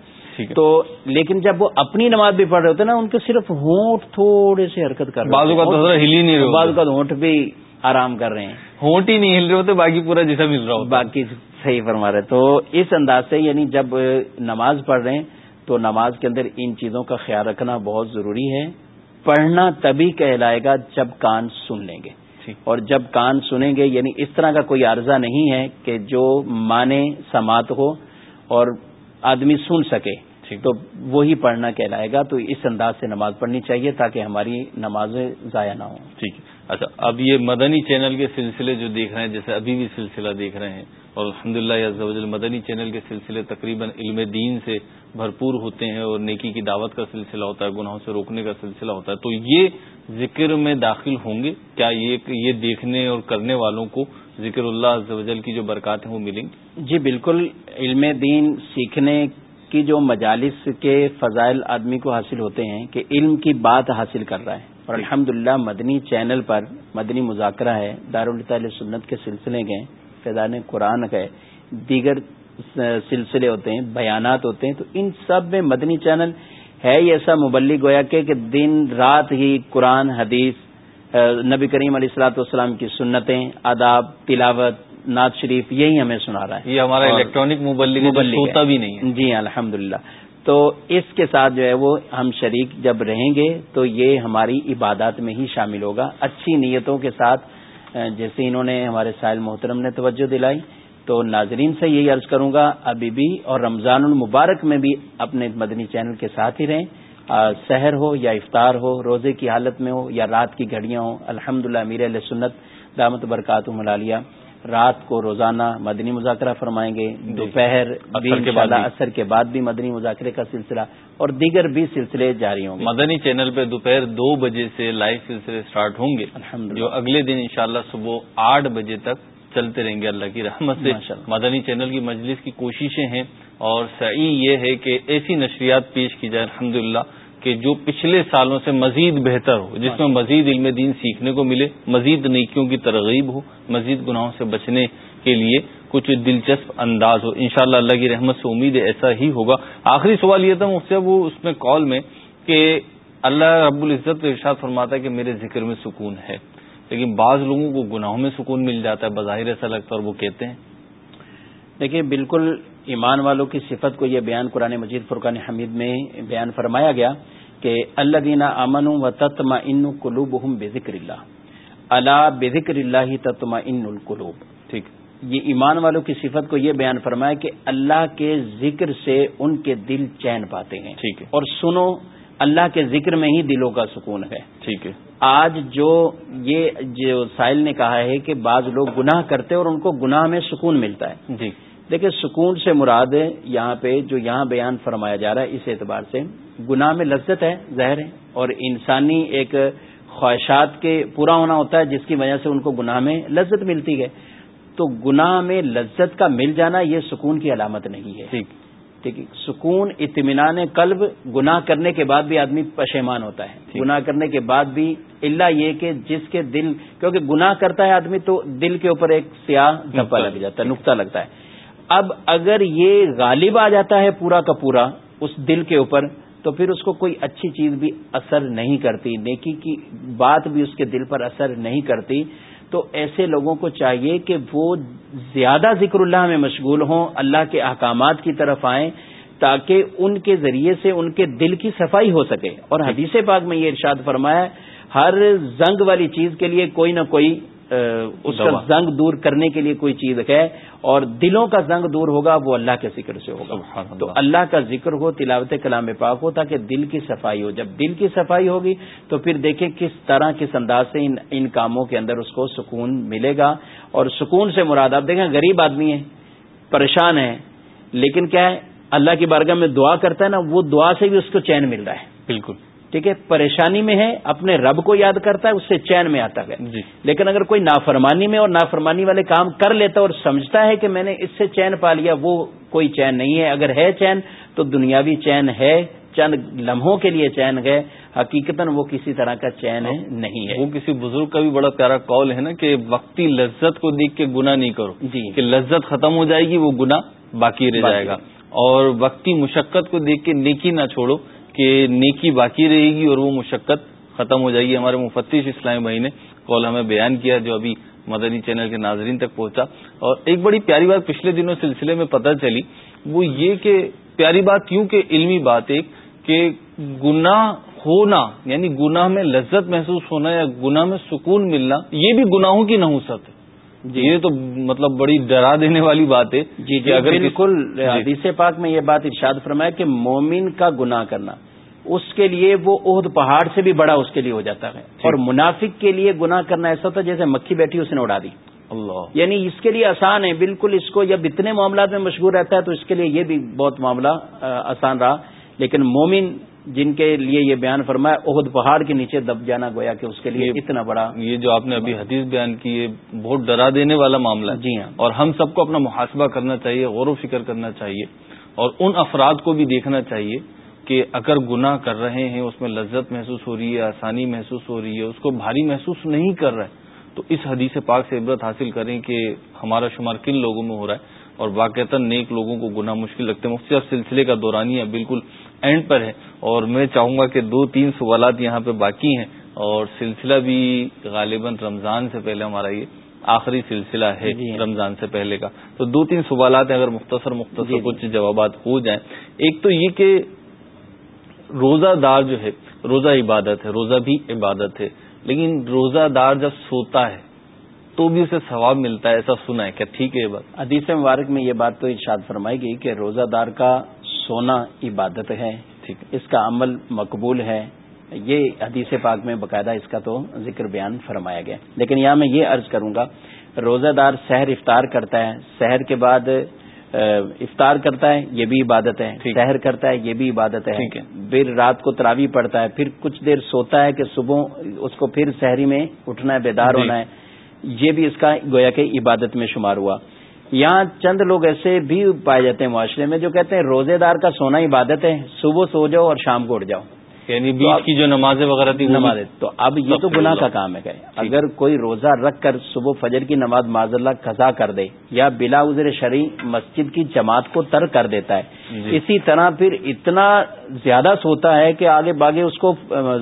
تو لیکن جب وہ اپنی نماز بھی پڑھ رہے ہوتے ہیں نا ان کے صرف ہونٹ تھوڑے سے حرکت کر رہے کا ہل ہی نہیں بعض کا ہونٹ بھی آرام کر رہے ہیں۔ ہونٹ ہی نہیں ہل رہے ہوتے باقی پورا جیسا مل رہا ہوتا۔ باقی صحیح فرما رہے تو اس انداز سے یعنی جب نماز پڑھ رہے ہیں تو نماز کے اندر ان چیزوں کا خیال رکھنا بہت ضروری ہے۔ پڑھنا تبھی کہلائے گا جب کان سن لیں گے۔ اور جب کان سنیں گے یعنی اس طرح کا کوئی عرضہ نہیں ہے کہ جو مانے سماعت ہو اور آدمی سن سکے۔ تو وہی پڑھنا کہلائے گا تو اس انداز سے نماز پڑھنی چاہیے تاکہ ہماری نمازیں ضائع نہ ہوں۔ ٹھیک ہے۔ اچھا اب یہ مدنی چینل کے سلسلے جو دیکھ رہے ہیں جیسے ابھی بھی سلسلہ دیکھ رہے ہیں اور الحمد للہ مدنی چینل کے سلسلے تقریباً علم دین سے بھرپور ہوتے ہیں اور نیکی کی دعوت کا سلسلہ ہوتا ہے گناہوں سے روکنے کا سلسلہ ہوتا ہے۔ تو یہ ذکر میں داخل ہوں گے۔ کیا یہ دیکھنے اور کرنے والوں کو ذکر اللہ کی جو برکات ہیں وہ ملیں گی؟ جی بالکل۔ علم دین سیکھنے کی جو مجالس کے فضائل آدمی کو حاصل ہوتے ہیں کہ علم کی بات حاصل کر رہا ہے۔ اور الحمد مدنی چینل پر مدنی مذاکرہ ہے دارالطاء سنت کے سلسلے گئے فیضان قرآن گئے دیگر سلسلے ہوتے ہیں بیانات ہوتے ہیں۔ تو ان سب میں مدنی چینل ہے ہی ایسا مبلغ گویا کہ دن رات ہی قرآن حدیث نبی کریم علیہ السلاۃ والسلام کی سنتیں آداب تلاوت نعت شریف یہی ہمیں سنا رہا ہے۔ یہ ہمارا الیکٹرانک مبلغ بھی نہیں ہے۔ جی الحمد تو اس کے ساتھ جو ہے وہ ہم شریک جب رہیں گے تو یہ ہماری عبادات میں ہی شامل ہوگا۔ اچھی نیتوں کے ساتھ جیسے انہوں نے ہمارے سائل محترم نے توجہ دلائی تو ناظرین سے یہی عرض کروں گا ابھی بھی اور رمضان المبارک میں بھی اپنے مدنی چینل کے ساتھ ہی رہیں۔ سحر ہو یا افطار ہو روزے کی حالت میں ہو یا رات کی گھڑیاں ہوں الحمد للہ امیر علیہ سنت دامت برکات ملالیہ رات کو روزانہ مدنی مذاکرہ فرمائیں گے۔ جی۔ دوپہر اثر کے بعد بھی۔ مدنی مذاکرے کا سلسلہ اور دیگر بھی سلسلے جاری ہوں گے۔ مدنی چینل پہ دوپہر دو بجے سے لائیو سلسلے سٹارٹ ہوں گے۔ جو اگلے دن انشاءاللہ صبح آٹھ بجے تک چلتے رہیں گے اللہ کی رحمت سے۔ مدنی چینل کی مجلس کی کوششیں ہیں اور صحیح یہ ہے کہ ایسی نشریات پیش کی جائے الحمدللہ۔ کہ جو پچھلے سالوں سے مزید بہتر ہو، جس میں مزید علم دین سیکھنے کو ملے، مزید نیکیوں کی ترغیب ہو، مزید گناہوں سے بچنے کے لیے کچھ دلچسپ انداز ہو۔ انشاءاللہ اللہ کی رحمت سے امید ہے ایسا ہی ہوگا۔ آخری سوال یہ تھا مجھ سے وہ اس میں کال میں کہ اللہ رب العزت ارشاد فرماتا ہے کہ میرے ذکر میں سکون ہے، لیکن بعض لوگوں کو گناہوں میں سکون مل جاتا ہے، بظاہر ایسا لگتا ہے اور وہ کہتے ہیں۔ دیکھیے، بالکل ایمان والوں کی صفت کو یہ بیان قرآن مجید فرقان حمید میں بیان فرمایا گیا کہ اللہ دینا امن و تتما ان قلوب ہم بے ذکر اللہ۔ اللہ بے ذکر اللہ تتما ان القلوب۔ ٹھیک۔ یہ ایمان والوں کی صفت کو یہ بیان فرمایا کہ اللہ کے ذکر سے ان کے دل چین پاتے ہیں۔ ٹھیک اور سنو اللہ کے ذکر میں ہی دلوں کا سکون ہے۔ ٹھیک ہے۔ آج جو یہ جو سائل نے کہا ہے کہ بعض لوگ گناہ کرتے اور ان کو گناہ میں سکون ملتا ہے۔ جی۔ دیکھیں سکون سے مراد یہاں پہ جو یہاں بیان فرمایا جا رہا ہے اس اعتبار سے گناہ میں لذت ہے ظاہر ہے اور انسانی ایک خواہشات کے پورا ہونا ہوتا ہے جس کی وجہ سے ان کو گناہ میں لذت ملتی ہے۔ تو گناہ میں لذت کا مل جانا یہ سکون کی علامت نہیں ہے۔ ٹھیک۔ ٹھیک ہے سکون اطمینان قلب گناہ کرنے کے بعد بھی آدمی پشیمان ہوتا ہے۔ گناہ کرنے کے بعد بھی اللہ یہ کہ جس کے دل کیونکہ گناہ کرتا ہے آدمی تو دل کے اوپر ایک سیاہ دھپا لگ جاتا ہے نقطہ لگتا ہے۔ اب اگر یہ غالب آ جاتا ہے پورا کا پورا اس دل کے اوپر تو پھر اس کو کوئی اچھی چیز بھی اثر نہیں کرتی نیکی کی بات بھی اس کے دل پر اثر نہیں کرتی۔ تو ایسے لوگوں کو چاہیے کہ وہ زیادہ ذکر اللہ میں مشغول ہوں اللہ کے احکامات کی طرف آئیں تاکہ ان کے ذریعے سے ان کے دل کی صفائی ہو سکے۔ اور حدیث پاک میں یہ ارشاد فرمایا ہر زنگ والی چیز کے لیے کوئی نہ کوئی اس کا زنگ دور کرنے کے لیے کوئی چیز ہے اور دلوں کا زنگ دور ہوگا وہ اللہ کے ذکر سے ہوگا۔ تو اللہ کا ذکر ہو تلاوت کلام پاک ہو تاکہ دل کی صفائی ہو۔ جب دل کی صفائی ہوگی تو پھر دیکھیں کس طرح کس انداز سے ان ان کاموں کے اندر اس کو سکون ملے گا۔ اور سکون سے مراد آپ دیکھیں غریب آدمی ہے پریشان ہے لیکن کیا ہے اللہ کی بارگاہ میں دعا کرتا ہے نا وہ دعا سے بھی اس کو چین مل رہا ہے۔ بالکل۔ ٹھیک ہے پریشانی میں ہے اپنے رب کو یاد کرتا ہے اس سے چین میں آتا ہے۔ جی۔ لیکن اگر کوئی نافرمانی میں اور نافرمانی والے کام کر لیتا اور سمجھتا ہے کہ میں نے اس سے چین پا لیا وہ کوئی چین نہیں ہے۔ اگر ہے چین تو دنیاوی چین ہے چند لمحوں کے لیے چین ہے۔ حقیقت وہ کسی طرح کا چین نہیں ہے۔ وہ کسی بزرگ کا بھی بڑا پیارا کال ہے نا کہ وقتی لذت کو دیکھ کے گنا نہیں کرو۔ جی۔ کہ لذت ختم ہو جائے گی وہ گنا باقی رہ جائے گا۔ اور وقتی مشقت کو دیکھ کے نیکی نہ چھوڑو۔ کہ نیکی باقی رہے گی اور وہ مشقت ختم ہو جائے گی۔ ہمارے مفتش اسلامی بھائی نے کال ہمیں بیان کیا جو ابھی مدنی چینل کے ناظرین تک پہنچا۔ اور ایک بڑی پیاری بات پچھلے دنوں سلسلے میں پتہ چلی وہ یہ کہ پیاری بات کیوں کہ علمی بات ایک کہ گناہ ہونا یعنی گناہ میں لذت محسوس ہونا یا گناہ میں سکون ملنا یہ بھی گناہوں کی نحوست ہے۔ جی۔ یہ تو مطلب بڑی ڈرا دینے والی بات ہے جی جی اگر بالکل جی۔ حدیث پاک میں یہ بات ارشاد فرمایا کہ مومن کا گناہ کرنا۔ اس کے لیے وہ عہد پہاڑ سے بھی بڑا اس کے لیے ہو جاتا ہے۔ اور منافق کے لیے گناہ کرنا ایسا تھا جیسے مکھی بیٹھی اس نے اڑا دی۔ اللہ۔ یعنی اس کے لیے آسان ہے۔ بالکل اس کو جب اتنے معاملات میں مشغول رہتا ہے تو اس کے لیے یہ بھی بہت معاملہ آسان رہا۔ لیکن مومن جن کے لیے یہ بیان فرمایا عہد پہاڑ کے نیچے دب جانا گویا کہ اس کے لیے اتنا بڑا۔ یہ جو آپ نے ابھی حدیث بیان کی یہ بہت ڈرا دینے والا معاملہ جی ہاں۔ اور ہم سب کو اپنا محاسبہ کرنا چاہیے غور و فکر کرنا چاہیے اور ان افراد کو بھی دیکھنا چاہیے۔ کہ اگر گناہ کر رہے ہیں اس میں لذت محسوس ہو رہی ہے آسانی محسوس ہو رہی ہے اس کو بھاری محسوس نہیں کر رہا ہے تو اس حدیث پاک سے عبرت حاصل کریں کہ ہمارا شمار کن لوگوں میں ہو رہا ہے؟ اور واقعتا نیک لوگوں کو گناہ مشکل لگتے ہیں۔ مفتی سلسلے کا دورانیہ بالکل اینڈ پر ہے۔ اور میں چاہوں گا کہ دو تین سوالات یہاں پہ باقی ہیں۔ اور سلسلہ بھی غالباً رمضان سے پہلے ہمارا یہ آخری سلسلہ ہے جی۔ رمضان سے پہلے کا۔ تو دو تین سوالات ہیں اگر مختصر مختصر جی۔ کچھ جوابات ہو جائیں۔ ایک تو یہ کہ روزہ دار جو ہے روزہ عبادت ہے روزہ بھی عبادت ہے لیکن روزہ دار جب سوتا ہے تو بھی اسے ثواب ملتا ہے ایسا سنا ہے۔ کیا ٹھیک ہے یہ بات؟ حدیث مبارک میں یہ بات تو ارشاد فرمائی گئی کہ روزہ دار کا سونا عبادت ہے۔ ٹھیک اس کا عمل مقبول ہے۔ یہ حدیث پاک میں باقاعدہ اس کا تو ذکر بیان فرمایا گیا۔ لیکن یہاں میں یہ عرض کروں گا روزہ دار سحر افطار کرتا ہے۔ سحر کے بعد افطار کرتا ہے یہ بھی عبادت ہے۔ سحر کرتا ہے یہ بھی عبادت ہے۔ پھر رات کو تراوی پڑتا ہے پھر کچھ دیر سوتا ہے کہ صبح اس کو پھر شہری میں اٹھنا ہے بیدار جی۔ ہونا ہے۔ یہ بھی اس کا گویا کہ عبادت میں شمار ہوا۔ یہاں چند لوگ ایسے بھی پائے جاتے ہیں معاشرے میں جو کہتے ہیں روزے دار کا سونا عبادت ہے صبح سو جاؤ اور شام کو اٹھ جاؤ۔ یعنی بیچ کی جو نمازیں وغیرہ تھی نماز تو اب یہ تو گناہ کا کام ہے اگر کوئی روزہ رکھ کر صبح فجر کی نماز معذ اللہ قضا کر دے یا بلا عذر شرعی مسجد کی جماعت کو ترک کر دیتا ہے جی۔ اسی طرح پھر اتنا زیادہ سوتا ہے کہ آگے باغے اس کو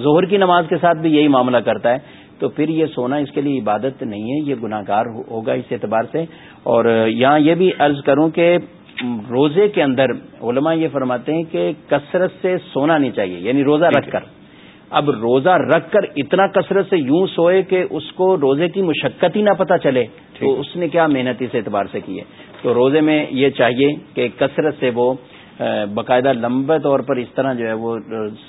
ظہر کی نماز کے ساتھ بھی یہی معاملہ کرتا ہے۔ تو پھر یہ سونا اس کے لیے عبادت نہیں ہے یہ گناہ گار ہوگا اس اعتبار سے۔ اور یہاں یہ بھی عرض کروں کہ روزے کے اندر علماء یہ فرماتے ہیں کہ کثرت سے سونا نہیں چاہیے یعنی روزہ رکھ کر۔ اب روزہ رکھ کر اتنا کثرت سے یوں سوئے کہ اس کو روزے کی مشقت ہی نہ پتہ چلے تو اس نے کیا محنت اس اعتبار سے کی ہے؟ تو روزے میں یہ چاہیے کہ کثرت سے وہ باقاعدہ لمبے طور پر اس طرح جو ہے وہ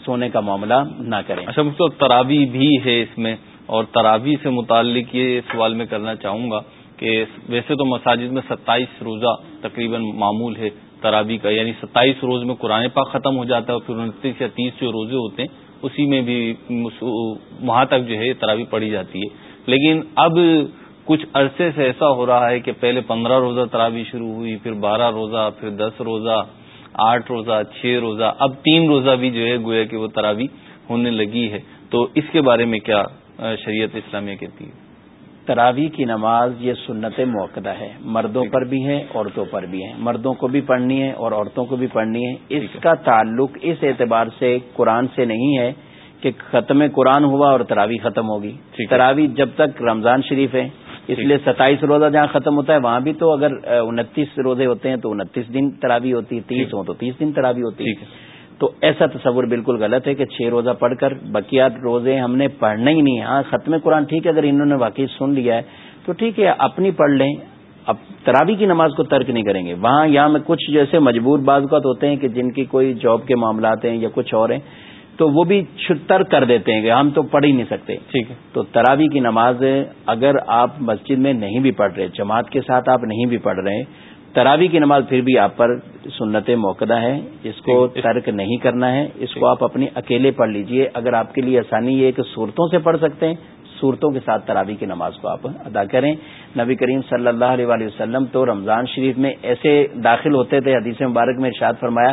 سونے کا معاملہ نہ کریں۔ اچھا مجھ تراوی بھی ہے اس میں اور تراوی سے متعلق یہ سوال میں کرنا چاہوں گا۔ کہ ویسے تو مساجد میں ستائیس روزہ تقریباً معمول ہے تراوی کا یعنی ستائیس روز میں قرآن پاک ختم ہو جاتا ہے اور پھر انتیس یا تیس جو روزے ہوتے ہیں، اسی میں بھی وہاں تک جو ہے تراوی پڑی جاتی ہے۔ لیکن اب کچھ عرصے سے ایسا ہو رہا ہے کہ پہلے پندرہ روزہ تراوی شروع ہوئی، پھر بارہ روزہ، پھر دس روزہ، آٹھ روزہ، چھ روزہ، اب تین روزہ بھی جو ہے گویا کہ وہ تراوی ہونے لگی ہے۔ تو اس کے بارے میں کیا شریعت اسلامیہ کہتی ہے؟ تراوی کی نماز یہ سنت موقع ہے۔ مردوں پر بھی ہے عورتوں پر بھی ہے مردوں کو بھی پڑھنی ہے اور عورتوں کو بھی پڑھنی ہے۔ اس کا تعلق اس اعتبار سے قرآن سے نہیں ہے کہ ختم قرآن ہوا اور تراوی ختم ہوگی۔ تراوی جب تک رمضان شریف ہے اس لیے ستائیس روزہ جہاں ختم ہوتا ہے وہاں بھی تو اگر انتیس روزے ہوتے ہیں تو انتیس دن تراوی ہوتی ہے تیس ہو تو تیس دن تراوی ہوتی۔ ہے۔ تو ایسا تصور بالکل غلط ہے کہ چھ روزہ پڑھ کر بقیات روزے ہم نے پڑھنا ہی نہیں ہاں ختم قرآن ٹھیک ہے اگر انہوں نے واقعی سن لیا ہے تو ٹھیک ہے اپنی پڑھ لیں۔ اب تراوی کی نماز کو ترک نہیں کریں گے۔ وہاں یہاں میں کچھ جیسے مجبور بعض اوقات ہوتے ہیں کہ جن کی کوئی جاب کے معاملات ہیں یا کچھ اور ہیں تو وہ بھی ترک کر دیتے ہیں کہ ہم تو پڑھ ہی نہیں سکتے۔ ٹھیک ہے۔ تو تراوی کی نماز اگر آپ مسجد میں نہیں بھی پڑھ رہے جماعت کے ساتھ آپ نہیں بھی پڑھ رہے تراوی کی نماز پھر بھی آپ پر سنت موقع ہے۔ اس کو ترک نہیں کرنا ہے۔ اس کو آپ اپنی اکیلے پڑھ لیجیے۔ اگر آپ کے لیے آسانی یہ ہے کہ صورتوں سے پڑھ سکتے ہیں صورتوں کے ساتھ تراوی کی نماز کو آپ ادا کریں۔ نبی کریم صلی اللہ علیہ وسلم تو رمضان شریف میں ایسے داخل ہوتے تھے حدیث مبارک میں ارشاد فرمایا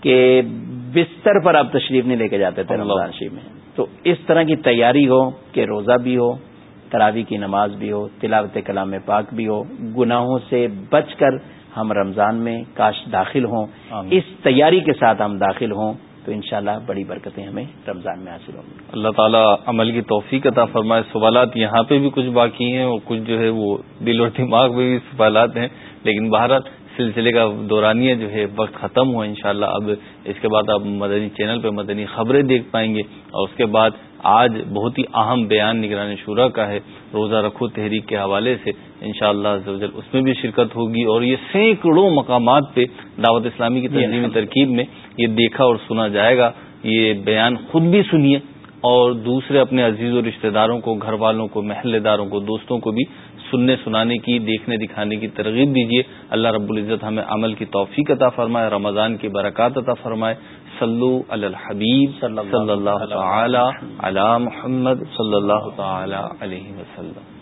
کہ بستر پر آپ تشریف نہیں لے کے جاتے تھے رمضان شریف میں۔ تو اس طرح کی تیاری ہو کہ روزہ بھی ہو تراوی کی نماز بھی ہو تلاوت کلام پاک بھی ہو گناہوں سے بچ کر ہم رمضان میں کاش داخل ہوں اس تیاری کے ساتھ ہم داخل ہوں تو انشاءاللہ بڑی برکتیں ہمیں رمضان میں حاصل ہوں گی۔ اللہ تعالیٰ عمل کی توفیق عطا فرمائے۔ سوالات یہاں پہ بھی کچھ باقی ہیں اور کچھ جو ہے وہ دل اور دماغ میں بھی سوالات ہیں لیکن بہرحال سلسلے کا دورانیہ جو ہے وقت ختم ہو انشاءاللہ۔ اب اس کے بعد آپ مدنی چینل پہ مدنی خبریں دیکھ پائیں گے اور اس کے بعد آج بہت ہی اہم بیان نگران شورا کا ہے روزہ رکھو تحریک کے حوالے سے۔ انشاءاللہ شاء اللہ اس میں بھی شرکت ہوگی اور یہ سینکڑوں مقامات پہ دعوت اسلامی کی تنظیمی ترکیب میں یہ دیکھا اور سنا جائے گا۔ یہ بیان خود بھی سنیے اور دوسرے اپنے عزیز و رشتہ داروں کو گھر والوں کو محلے داروں کو دوستوں کو بھی سننے سنانے کی دیکھنے دکھانے کی ترغیب دیجیے۔ اللہ رب العزت ہمیں عمل کی توفیق عطا فرمائے رمضان کی برکات عطا فرمائے۔ صلو علی الحبیب صلی اللہ تعالی علی محمد صلی اللہ تعالی علیہ وسلم.